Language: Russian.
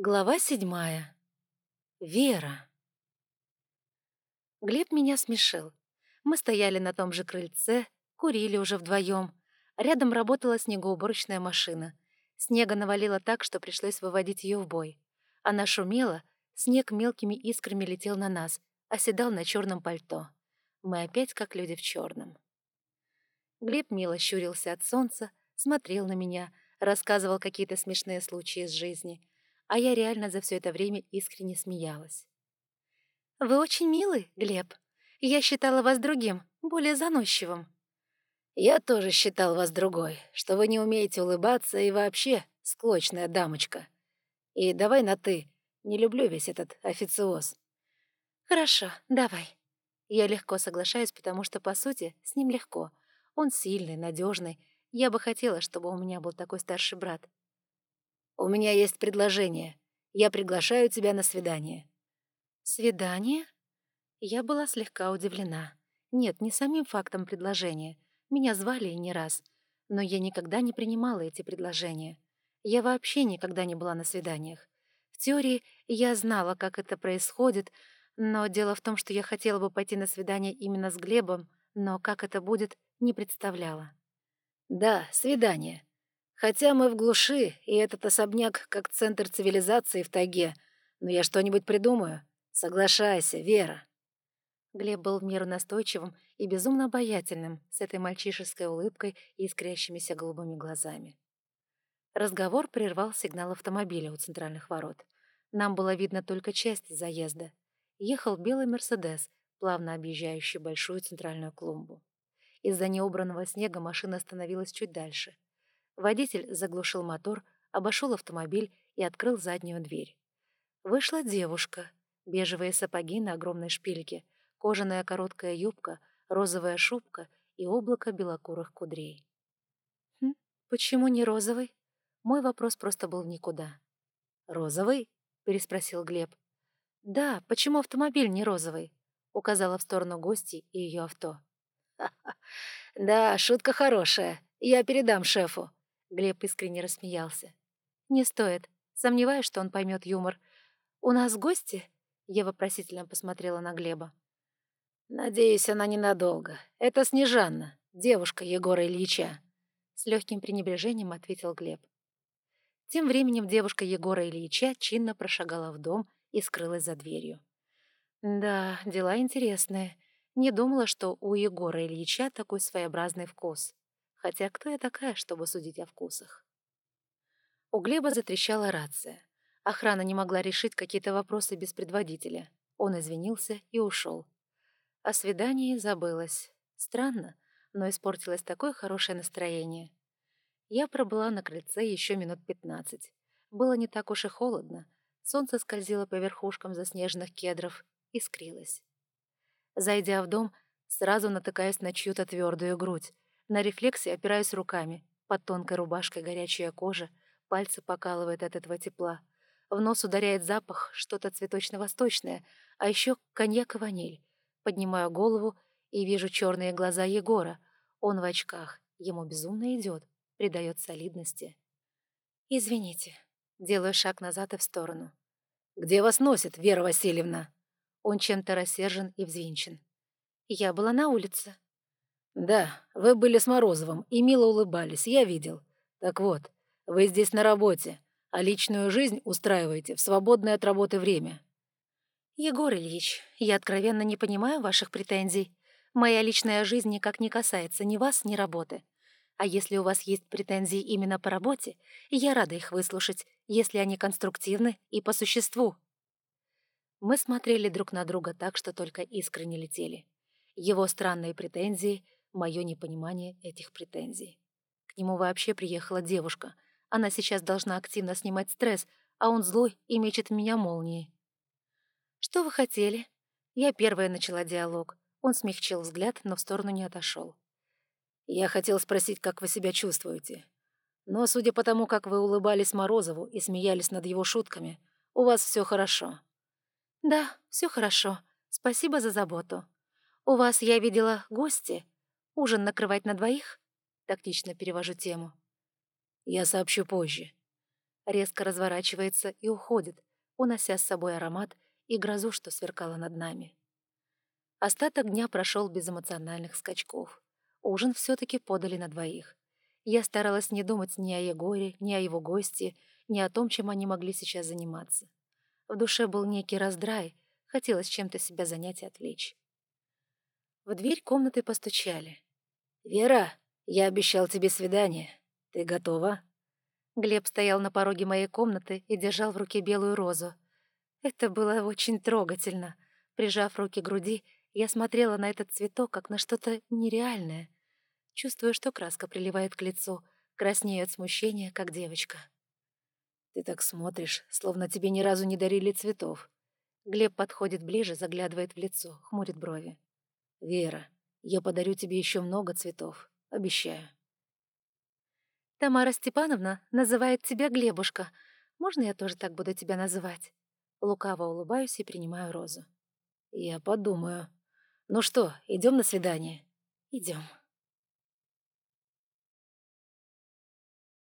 Глава седьмая. Вера. Глеб меня смешил. Мы стояли на том же крыльце, курили уже вдвоем. Рядом работала снегоуборочная машина. Снега навалило так, что пришлось выводить ее в бой. Она шумела, снег мелкими искрами летел на нас, оседал на черном пальто. Мы опять как люди в черном. Глеб мило щурился от солнца, смотрел на меня, рассказывал какие-то смешные случаи из жизни — а я реально за все это время искренне смеялась. «Вы очень милый, Глеб. Я считала вас другим, более заносчивым». «Я тоже считал вас другой, что вы не умеете улыбаться и вообще склочная дамочка. И давай на «ты». Не люблю весь этот официоз». «Хорошо, давай». Я легко соглашаюсь, потому что, по сути, с ним легко. Он сильный, надежный. Я бы хотела, чтобы у меня был такой старший брат. «У меня есть предложение. Я приглашаю тебя на свидание». «Свидание?» Я была слегка удивлена. Нет, не самим фактом предложения. Меня звали не раз. Но я никогда не принимала эти предложения. Я вообще никогда не была на свиданиях. В теории я знала, как это происходит, но дело в том, что я хотела бы пойти на свидание именно с Глебом, но как это будет, не представляла. «Да, свидание. Хотя мы в глуши, и этот особняк как центр цивилизации в тайге. Но я что-нибудь придумаю. Соглашайся, Вера». Глеб был в меру настойчивым и безумно обаятельным, с этой мальчишеской улыбкой и искрящимися голубыми глазами. Разговор прервал сигнал автомобиля у центральных ворот. Нам было видно только часть заезда. Ехал белый «Мерседес», плавно объезжающий большую центральную клумбу. Из-за неубранного снега машина остановилась чуть дальше — Водитель заглушил мотор, обошел автомобиль и открыл заднюю дверь. Вышла девушка. Бежевые сапоги на огромной шпильке, кожаная короткая юбка, розовая шубка и облако белокурых кудрей. «Хм, почему не розовый?» Мой вопрос просто был никуда. «Розовый?» — переспросил Глеб. «Да, почему автомобиль не розовый?» — указала в сторону гостей и ее авто. «Ха-ха! Да, шутка хорошая. Я передам шефу», Глеб искренне рассмеялся. «Не стоит. Сомневаюсь, что он поймет юмор. У нас гости?» Я вопросительно посмотрела на Глеба. «Надеюсь, она ненадолго. Это Снежанна, девушка Егора Ильича», — с легким пренебрежением ответил Глеб. Тем временем девушка Егора Ильича чинно прошагала в дом и скрылась за дверью. Да, дела интересные. Не думала, что у Егора Ильича такой своеобразный вкус. Хотя кто я такая, чтобы судить о вкусах? У Глеба затрещала рация. Охрана не могла решить какие-то вопросы без предводителя. Он извинился и ушел. О свидании забылось. Странно, но испортилось такое хорошее настроение. Я пробыла на крыльце еще минут пятнадцать. Было не так уж и холодно. Солнце скользило по верхушкам заснеженных кедров, искрилось. Зайдя в дом, сразу натыкаюсь на чью-то твердую грудь, на рефлексе опираюсь руками. Под тонкой рубашкой горячая кожа, пальцы покалывает от этого тепла. В нос ударяет запах, что-то цветочно-восточное, а еще коньяк и ваниль. Поднимаю голову и вижу черные глаза Егора. Он в очках, ему безумно идет, придает солидности. «Извините». Делаю шаг назад и в сторону. «Где вас носит, Вера Васильевна?» Он чем-то рассержен и взвинчен. «Я была на улице», «Да, вы были с Морозовым и мило улыбались, я видел. Так вот, вы здесь на работе, а личную жизнь устраиваете в свободное от работы время». «Егор Ильич, я откровенно не понимаю ваших претензий. Моя личная жизнь никак не касается ни вас, ни работы. А если у вас есть претензии именно по работе, я рада их выслушать, если они конструктивны и по существу». Мы смотрели друг на друга так, что только искры не летели. Его странные претензии — мое непонимание этих претензий. К нему вообще приехала девушка. Она сейчас должна активно снимать стресс, а он злой и мечет меня молнией. «Что вы хотели?» Я первая начала диалог. Он смягчил взгляд, но в сторону не отошел. «Я хотел спросить, как вы себя чувствуете. Но, судя по тому, как вы улыбались Морозову и смеялись над его шутками, у вас все хорошо». «Да, все хорошо. Спасибо за заботу. У вас, я видела, гости. Ужин накрывать на двоих? Тактично перевожу тему. Я сообщу позже. резко разворачивается и уходит, унося с собой аромат и грозу, что сверкала над нами. Остаток дня прошел без эмоциональных скачков. Ужин все-таки подали на двоих. Я старалась не думать ни о Егоре, ни о его гости, ни о том, чем они могли сейчас заниматься. В душе был некий раздрай, хотелось чем-то себя занять и отвлечь. В дверь комнаты постучали. «Вера, я обещал тебе свидание. Ты готова?» Глеб стоял на пороге моей комнаты и держал в руке белую розу. Это было очень трогательно. Прижав руки к груди, я смотрела на этот цветок, как на что-то нереальное. Чувствую, что краска приливает к лицу, краснею от смущения, как девочка. «Ты так смотришь, словно тебе ни разу не дарили цветов». Глеб подходит ближе, заглядывает в лицо, хмурит брови. «Вера, я подарю тебе еще много цветов, обещаю». «Тамара Степановна называет тебя Глебушка. Можно я тоже так буду тебя называть?» Лукаво улыбаюсь и принимаю розу. «Я подумаю. Ну что, идем на свидание?» «Идем».